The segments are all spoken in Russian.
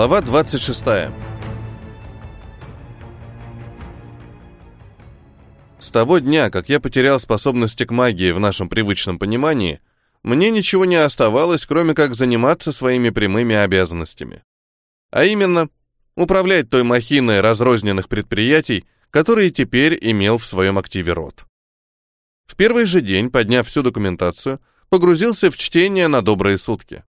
Глава 26. С того дня, как я потерял способности к магии в нашем привычном понимании, мне ничего не оставалось, кроме как заниматься своими прямыми обязанностями. А именно, управлять той махиной разрозненных предприятий, которые теперь имел в своем активе род. В первый же день, подняв всю документацию, погрузился в чтение на добрые сутки.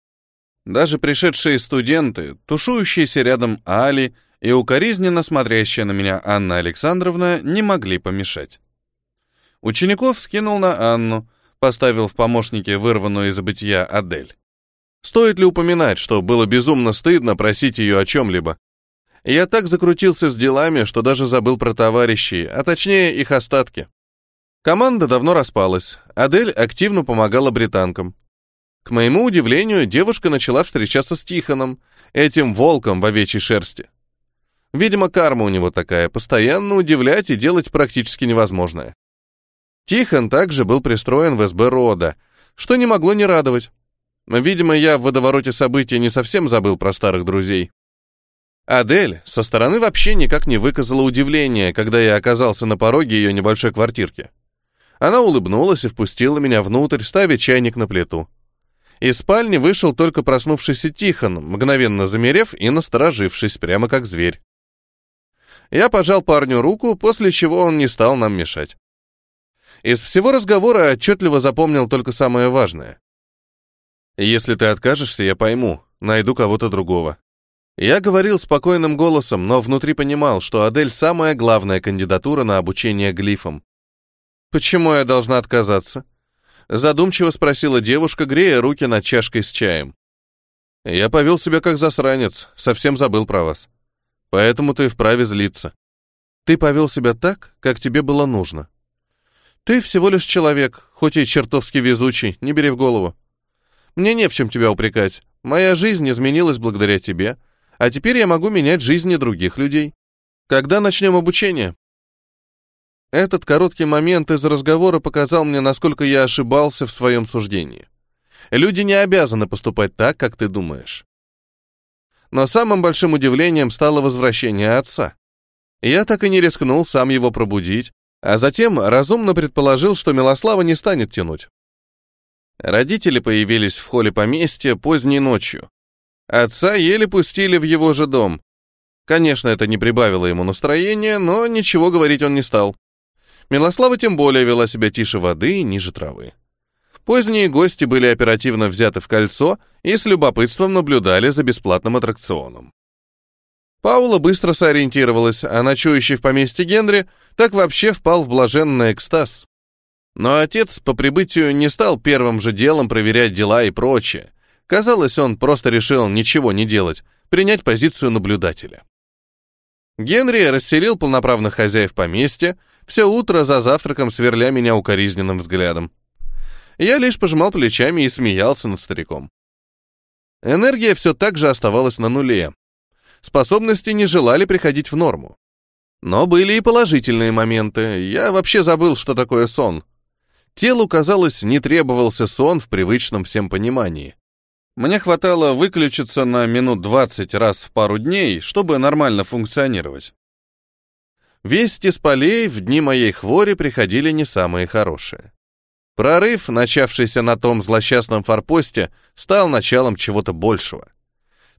Даже пришедшие студенты, тушующиеся рядом Али и укоризненно смотрящая на меня Анна Александровна не могли помешать. Учеников скинул на Анну, поставил в помощники вырванную из забытия Адель. Стоит ли упоминать, что было безумно стыдно просить ее о чем-либо? Я так закрутился с делами, что даже забыл про товарищей, а точнее их остатки. Команда давно распалась. Адель активно помогала британкам. К моему удивлению, девушка начала встречаться с Тихоном, этим волком в овечьей шерсти. Видимо, карма у него такая, постоянно удивлять и делать практически невозможное. Тихон также был пристроен в СБ рода, что не могло не радовать. Видимо, я в водовороте событий не совсем забыл про старых друзей. Адель со стороны вообще никак не выказала удивления, когда я оказался на пороге ее небольшой квартирки. Она улыбнулась и впустила меня внутрь, ставя чайник на плиту. Из спальни вышел только проснувшийся Тихон, мгновенно замерев и насторожившись, прямо как зверь. Я пожал парню руку, после чего он не стал нам мешать. Из всего разговора отчетливо запомнил только самое важное. «Если ты откажешься, я пойму, найду кого-то другого». Я говорил спокойным голосом, но внутри понимал, что Адель самая главная кандидатура на обучение глифам. «Почему я должна отказаться?» Задумчиво спросила девушка, грея руки над чашкой с чаем. Я повел себя как засранец, совсем забыл про вас. Поэтому ты вправе злиться. Ты повел себя так, как тебе было нужно. Ты всего лишь человек, хоть и чертовски везучий, не бери в голову. Мне не в чем тебя упрекать. Моя жизнь изменилась благодаря тебе, а теперь я могу менять жизни других людей. Когда начнем обучение? Этот короткий момент из разговора показал мне, насколько я ошибался в своем суждении. Люди не обязаны поступать так, как ты думаешь. Но самым большим удивлением стало возвращение отца. Я так и не рискнул сам его пробудить, а затем разумно предположил, что Милослава не станет тянуть. Родители появились в холле поместья поздней ночью. Отца еле пустили в его же дом. Конечно, это не прибавило ему настроения, но ничего говорить он не стал. Милослава тем более вела себя тише воды и ниже травы. Поздние гости были оперативно взяты в кольцо и с любопытством наблюдали за бесплатным аттракционом. Паула быстро сориентировалась, а ночующий в поместье Генри так вообще впал в блаженный экстаз. Но отец по прибытию не стал первым же делом проверять дела и прочее. Казалось, он просто решил ничего не делать, принять позицию наблюдателя. Генри расселил полноправных хозяев поместья, все утро за завтраком сверля меня укоризненным взглядом. Я лишь пожимал плечами и смеялся над стариком. Энергия все так же оставалась на нуле. Способности не желали приходить в норму. Но были и положительные моменты. Я вообще забыл, что такое сон. Телу, казалось, не требовался сон в привычном всем понимании. Мне хватало выключиться на минут 20 раз в пару дней, чтобы нормально функционировать. Вести с полей в дни моей хвори приходили не самые хорошие. Прорыв, начавшийся на том злосчастном форпосте, стал началом чего-то большего.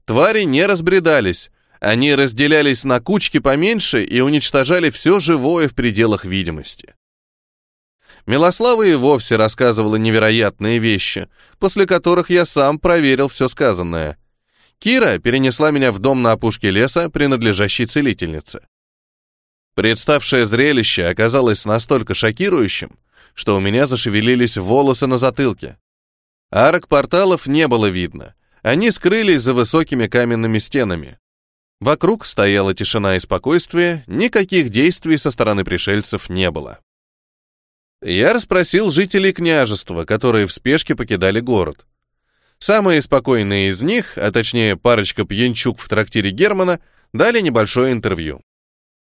Твари не разбредались, они разделялись на кучки поменьше и уничтожали все живое в пределах видимости. Милослава и вовсе рассказывала невероятные вещи, после которых я сам проверил все сказанное. Кира перенесла меня в дом на опушке леса, принадлежащий целительнице. Представшее зрелище оказалось настолько шокирующим, что у меня зашевелились волосы на затылке. Арок порталов не было видно, они скрылись за высокими каменными стенами. Вокруг стояла тишина и спокойствие, никаких действий со стороны пришельцев не было. Я расспросил жителей княжества, которые в спешке покидали город. Самые спокойные из них, а точнее парочка пьянчук в трактире Германа, дали небольшое интервью.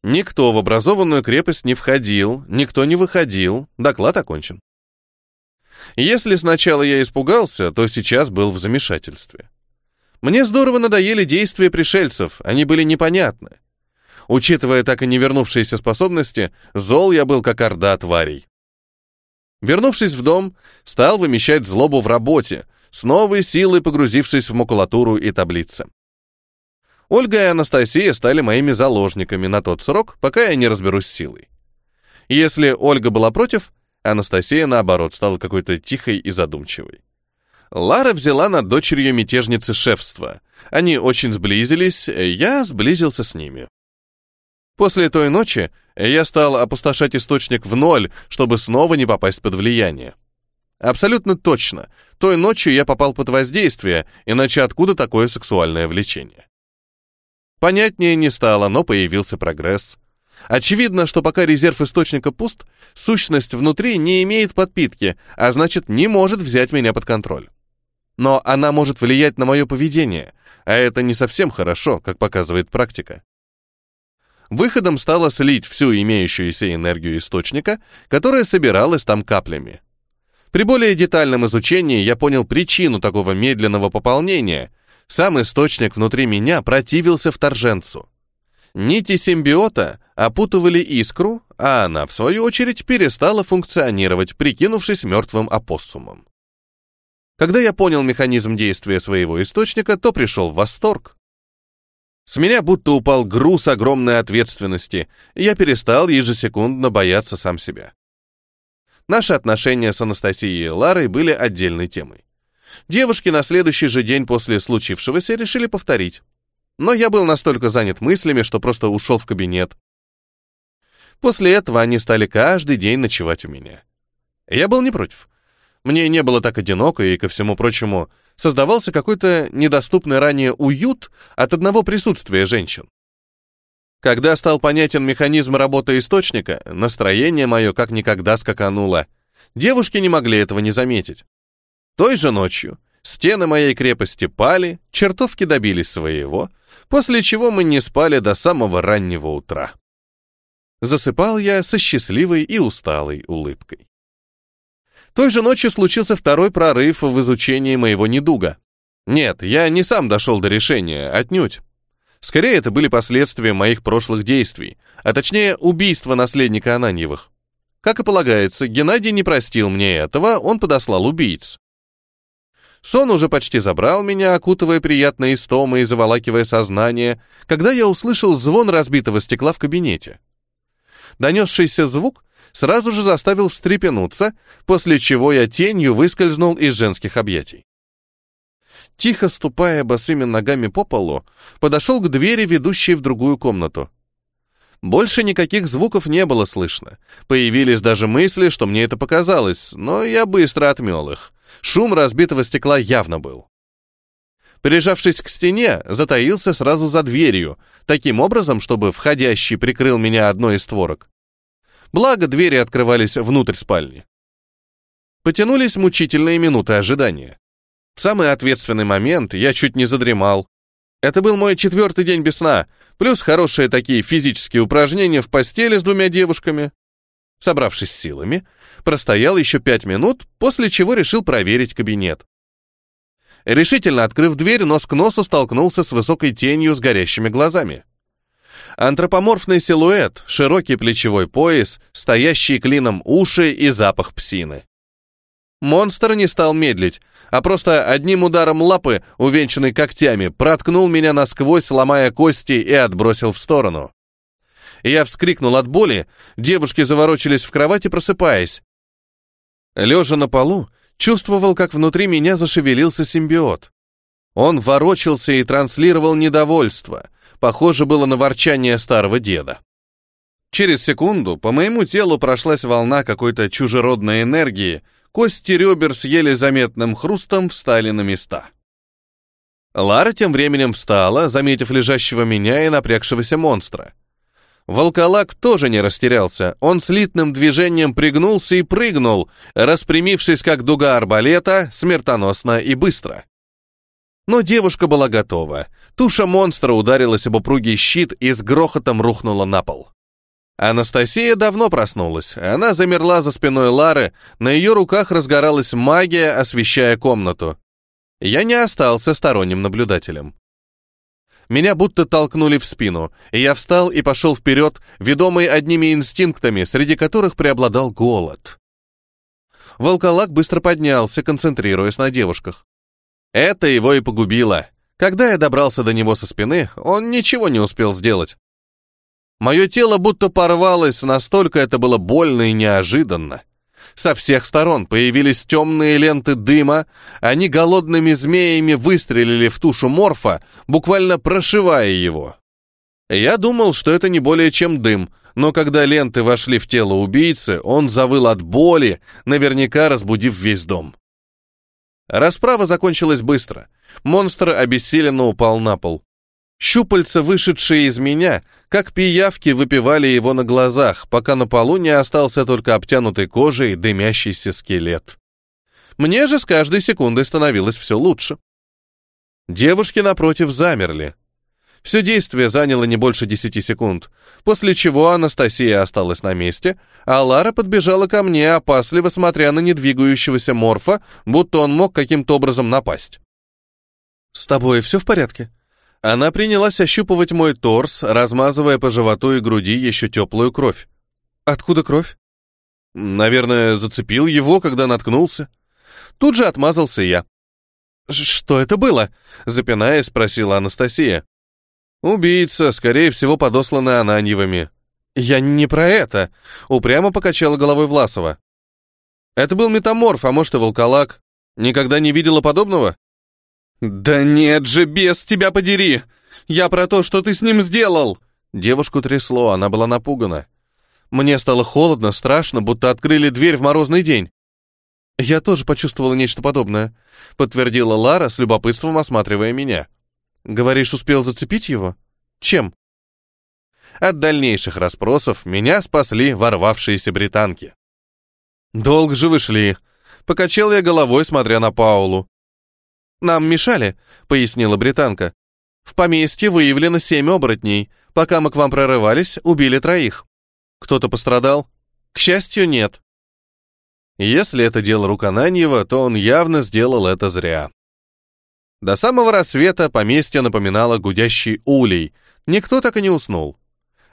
Никто в образованную крепость не входил, никто не выходил, доклад окончен. Если сначала я испугался, то сейчас был в замешательстве. Мне здорово надоели действия пришельцев, они были непонятны. Учитывая так и не вернувшиеся способности, зол я был как орда тварей. Вернувшись в дом, стал вымещать злобу в работе, с новой силой погрузившись в макулатуру и таблицы. Ольга и Анастасия стали моими заложниками на тот срок, пока я не разберусь с силой. Если Ольга была против, Анастасия, наоборот, стала какой-то тихой и задумчивой. Лара взяла над дочерью мятежницы шефство. Они очень сблизились, я сблизился с ними. После той ночи я стал опустошать источник в ноль, чтобы снова не попасть под влияние. Абсолютно точно. Той ночью я попал под воздействие, иначе откуда такое сексуальное влечение? Понятнее не стало, но появился прогресс. Очевидно, что пока резерв источника пуст, сущность внутри не имеет подпитки, а значит, не может взять меня под контроль. Но она может влиять на мое поведение, а это не совсем хорошо, как показывает практика. Выходом стало слить всю имеющуюся энергию источника, которая собиралась там каплями. При более детальном изучении я понял причину такого медленного пополнения. Сам источник внутри меня противился вторженцу. Нити симбиота опутывали искру, а она, в свою очередь, перестала функционировать, прикинувшись мертвым опоссумом. Когда я понял механизм действия своего источника, то пришел в восторг. С меня будто упал груз огромной ответственности, и я перестал ежесекундно бояться сам себя. Наши отношения с Анастасией и Ларой были отдельной темой. Девушки на следующий же день после случившегося решили повторить. Но я был настолько занят мыслями, что просто ушел в кабинет. После этого они стали каждый день ночевать у меня. Я был не против. Мне не было так одиноко, и, ко всему прочему, создавался какой-то недоступный ранее уют от одного присутствия женщин. Когда стал понятен механизм работы источника, настроение мое как никогда скакануло. Девушки не могли этого не заметить. Той же ночью стены моей крепости пали, чертовки добились своего, после чего мы не спали до самого раннего утра. Засыпал я со счастливой и усталой улыбкой. Той же ночью случился второй прорыв в изучении моего недуга. Нет, я не сам дошел до решения, отнюдь. Скорее, это были последствия моих прошлых действий, а точнее, убийства наследника Ананьевых. Как и полагается, Геннадий не простил мне этого, он подослал убийц. Сон уже почти забрал меня, окутывая приятной истомой и заволакивая сознание, когда я услышал звон разбитого стекла в кабинете. Донесшийся звук сразу же заставил встрепенуться, после чего я тенью выскользнул из женских объятий. Тихо ступая босыми ногами по полу, подошел к двери, ведущей в другую комнату. Больше никаких звуков не было слышно. Появились даже мысли, что мне это показалось, но я быстро отмел их. Шум разбитого стекла явно был. Прижавшись к стене, затаился сразу за дверью, таким образом, чтобы входящий прикрыл меня одной из створок. Благо, двери открывались внутрь спальни. Потянулись мучительные минуты ожидания. В самый ответственный момент я чуть не задремал. Это был мой четвертый день без сна, плюс хорошие такие физические упражнения в постели с двумя девушками. Собравшись силами, простоял еще пять минут, после чего решил проверить кабинет. Решительно открыв дверь, нос к носу столкнулся с высокой тенью с горящими глазами. Антропоморфный силуэт, широкий плечевой пояс, стоящие клином уши и запах псины. Монстр не стал медлить, а просто одним ударом лапы, увенчанной когтями, проткнул меня насквозь, ломая кости и отбросил в сторону. Я вскрикнул от боли, девушки заворочились в кровати, просыпаясь. Лежа на полу, чувствовал, как внутри меня зашевелился симбиот. Он ворочался и транслировал недовольство, похоже было на ворчание старого деда. Через секунду по моему телу прошлась волна какой-то чужеродной энергии, кости ребер с еле заметным хрустом встали на места. Лара тем временем встала, заметив лежащего меня и напрягшегося монстра. Волколак тоже не растерялся. Он слитным движением пригнулся и прыгнул, распрямившись как дуга арбалета, смертоносно и быстро. Но девушка была готова. Туша монстра ударилась об упругий щит и с грохотом рухнула на пол. Анастасия давно проснулась. Она замерла за спиной Лары, на ее руках разгоралась магия, освещая комнату. Я не остался сторонним наблюдателем. Меня будто толкнули в спину, и я встал и пошел вперед, ведомый одними инстинктами, среди которых преобладал голод. Волколак быстро поднялся, концентрируясь на девушках. Это его и погубило. Когда я добрался до него со спины, он ничего не успел сделать. Мое тело будто порвалось, настолько это было больно и неожиданно. Со всех сторон появились темные ленты дыма, они голодными змеями выстрелили в тушу морфа, буквально прошивая его. Я думал, что это не более чем дым, но когда ленты вошли в тело убийцы, он завыл от боли, наверняка разбудив весь дом. Расправа закончилась быстро. Монстр обессиленно упал на пол. Щупальца, вышедшие из меня, как пиявки выпивали его на глазах, пока на полу не остался только обтянутый кожей дымящийся скелет. Мне же с каждой секундой становилось все лучше. Девушки напротив замерли. Все действие заняло не больше десяти секунд, после чего Анастасия осталась на месте, а Лара подбежала ко мне, опасливо смотря на недвигающегося морфа, будто он мог каким-то образом напасть. «С тобой все в порядке?» Она принялась ощупывать мой торс, размазывая по животу и груди еще теплую кровь. «Откуда кровь?» «Наверное, зацепил его, когда наткнулся». Тут же отмазался я. «Что это было?» — запинаясь, спросила Анастасия. «Убийца, скорее всего, подосланный Ананьевыми». «Я не про это», — упрямо покачала головой Власова. «Это был метаморф, а может и волколак. Никогда не видела подобного?» «Да нет же, бес, тебя подери! Я про то, что ты с ним сделал!» Девушку трясло, она была напугана. Мне стало холодно, страшно, будто открыли дверь в морозный день. «Я тоже почувствовала нечто подобное», — подтвердила Лара с любопытством, осматривая меня. «Говоришь, успел зацепить его? Чем?» От дальнейших расспросов меня спасли ворвавшиеся британки. «Долго же вышли», — покачал я головой, смотря на Паулу. «Нам мешали», — пояснила британка. «В поместье выявлено семь оборотней. Пока мы к вам прорывались, убили троих. Кто-то пострадал? К счастью, нет». Если это дело Рукананьева, то он явно сделал это зря. До самого рассвета поместье напоминало гудящий улей. Никто так и не уснул.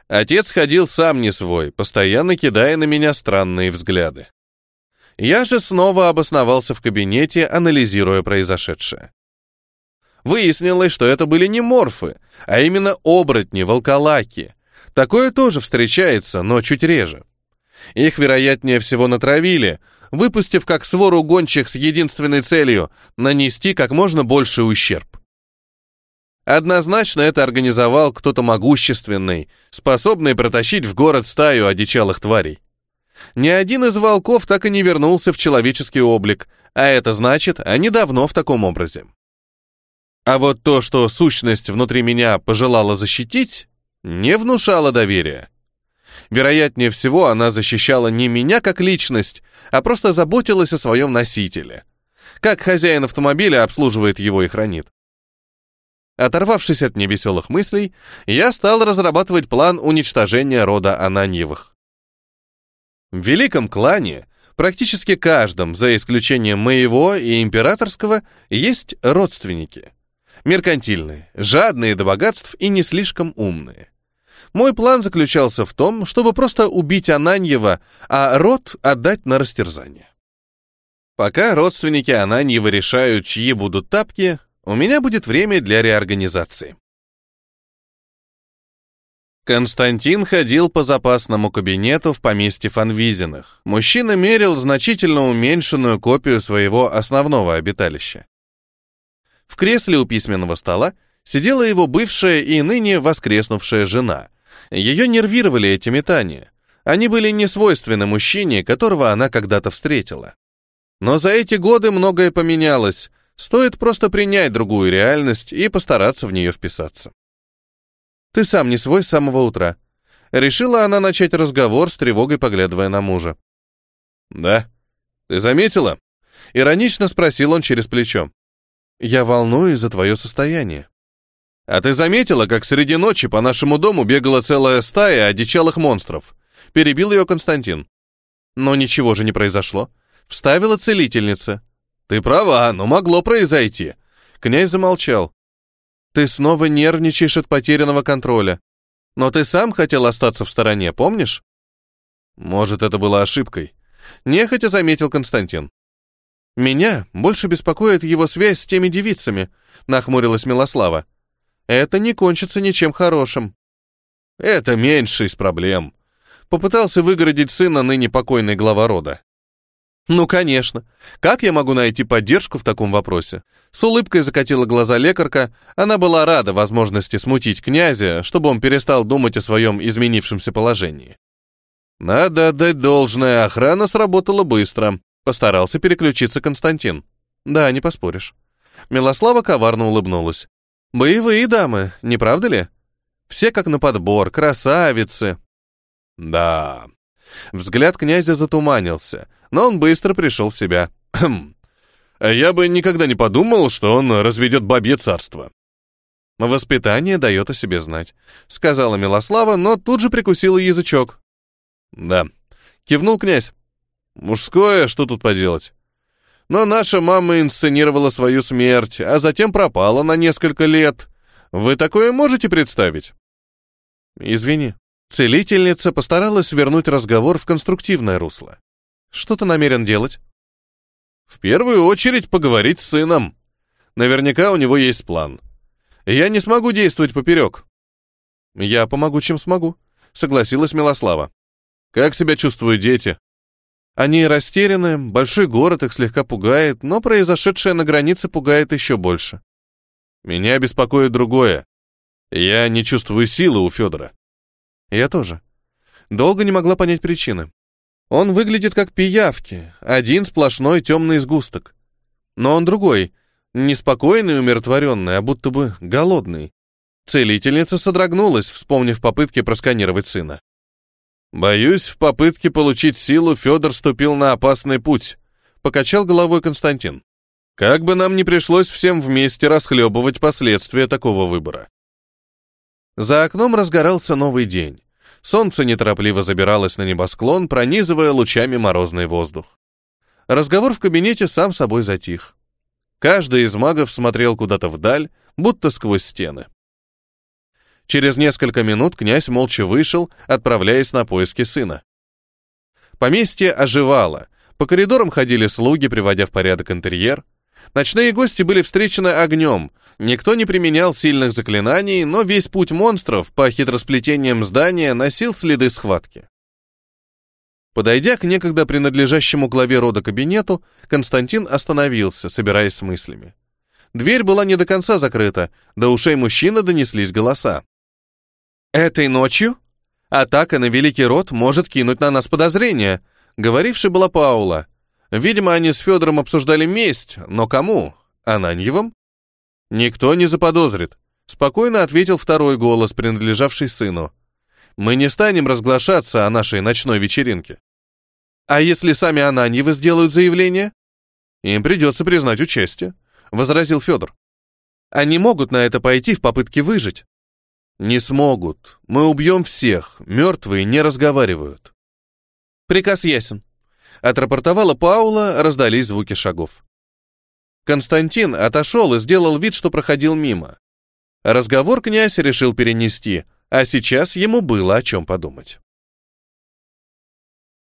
Отец ходил сам не свой, постоянно кидая на меня странные взгляды. Я же снова обосновался в кабинете, анализируя произошедшее. Выяснилось, что это были не морфы, а именно оборотни, волколаки. Такое тоже встречается, но чуть реже. Их, вероятнее всего, натравили, выпустив как свору гончих с единственной целью — нанести как можно больше ущерб. Однозначно это организовал кто-то могущественный, способный протащить в город стаю одичалых тварей. Ни один из волков так и не вернулся в человеческий облик, а это значит, они давно в таком образе. А вот то, что сущность внутри меня пожелала защитить, не внушало доверия. Вероятнее всего, она защищала не меня как личность, а просто заботилась о своем носителе. Как хозяин автомобиля обслуживает его и хранит. Оторвавшись от невеселых мыслей, я стал разрабатывать план уничтожения рода Ананьевых. В великом клане, практически каждом, за исключением моего и императорского, есть родственники. Меркантильные, жадные до богатств и не слишком умные. Мой план заключался в том, чтобы просто убить Ананьева, а род отдать на растерзание. Пока родственники Ананьева решают, чьи будут тапки, у меня будет время для реорганизации. Константин ходил по запасному кабинету в поместье Фанвизиных. Мужчина мерил значительно уменьшенную копию своего основного обиталища. В кресле у письменного стола сидела его бывшая и ныне воскреснувшая жена. Ее нервировали эти метания. Они были не свойственны мужчине, которого она когда-то встретила. Но за эти годы многое поменялось. Стоит просто принять другую реальность и постараться в нее вписаться. Ты сам не свой с самого утра. Решила она начать разговор с тревогой, поглядывая на мужа. Да. Ты заметила? Иронично спросил он через плечо. Я волнуюсь за твое состояние. А ты заметила, как среди ночи по нашему дому бегала целая стая одичалых монстров? Перебил ее Константин. Но ничего же не произошло. Вставила целительница. Ты права, но могло произойти. Князь замолчал. Ты снова нервничаешь от потерянного контроля. Но ты сам хотел остаться в стороне, помнишь? Может, это была ошибкой. Нехотя заметил Константин. Меня больше беспокоит его связь с теми девицами, нахмурилась Милослава. Это не кончится ничем хорошим. Это меньше из проблем. Попытался выгородить сына ныне покойной глава рода. Ну, конечно. Как я могу найти поддержку в таком вопросе? С улыбкой закатила глаза лекарка. Она была рада возможности смутить князя, чтобы он перестал думать о своем изменившемся положении. Надо отдать должное, охрана сработала быстро. Постарался переключиться Константин. Да, не поспоришь. Милослава коварно улыбнулась. Боевые дамы, не правда ли? Все как на подбор, красавицы. Да. Взгляд князя затуманился, но он быстро пришел в себя. Хм. Я бы никогда не подумал, что он разведет бабье царство. Воспитание дает о себе знать, сказала Милослава, но тут же прикусила язычок. Да. Кивнул князь. Мужское, что тут поделать? Но наша мама инсценировала свою смерть, а затем пропала на несколько лет. Вы такое можете представить? Извини. Целительница постаралась вернуть разговор в конструктивное русло. Что ты намерен делать? В первую очередь поговорить с сыном. Наверняка у него есть план. Я не смогу действовать поперек. Я помогу, чем смогу, согласилась Милослава. Как себя чувствуют дети? Они растеряны, большой город их слегка пугает, но произошедшее на границе пугает еще больше. Меня беспокоит другое. Я не чувствую силы у Федора. Я тоже. Долго не могла понять причины. Он выглядит как пиявки, один сплошной темный сгусток. Но он другой, неспокойный и умиротворенный, а будто бы голодный. Целительница содрогнулась, вспомнив попытки просканировать сына. Боюсь, в попытке получить силу Федор ступил на опасный путь, покачал головой Константин. Как бы нам ни пришлось всем вместе расхлебывать последствия такого выбора. За окном разгорался новый день. Солнце неторопливо забиралось на небосклон, пронизывая лучами морозный воздух. Разговор в кабинете сам собой затих. Каждый из магов смотрел куда-то вдаль, будто сквозь стены. Через несколько минут князь молча вышел, отправляясь на поиски сына. Поместье оживало. По коридорам ходили слуги, приводя в порядок интерьер. Ночные гости были встречены огнем. Никто не применял сильных заклинаний, но весь путь монстров по хитросплетениям здания носил следы схватки. Подойдя к некогда принадлежащему главе рода кабинету, Константин остановился, собираясь с мыслями. Дверь была не до конца закрыта, до ушей мужчины донеслись голоса. «Этой ночью? Атака на Великий Род может кинуть на нас подозрения», — говорившей была Паула. Видимо, они с Федором обсуждали месть, но кому? Ананьевым? Никто не заподозрит, спокойно ответил второй голос, принадлежавший сыну. Мы не станем разглашаться о нашей ночной вечеринке. А если сами Ананьевы сделают заявление? Им придется признать участие, возразил Федор. Они могут на это пойти в попытке выжить. «Не смогут. Мы убьем всех. Мертвые не разговаривают». «Приказ ясен». Отрапортовала Паула, раздались звуки шагов. Константин отошел и сделал вид, что проходил мимо. Разговор князь решил перенести, а сейчас ему было о чем подумать.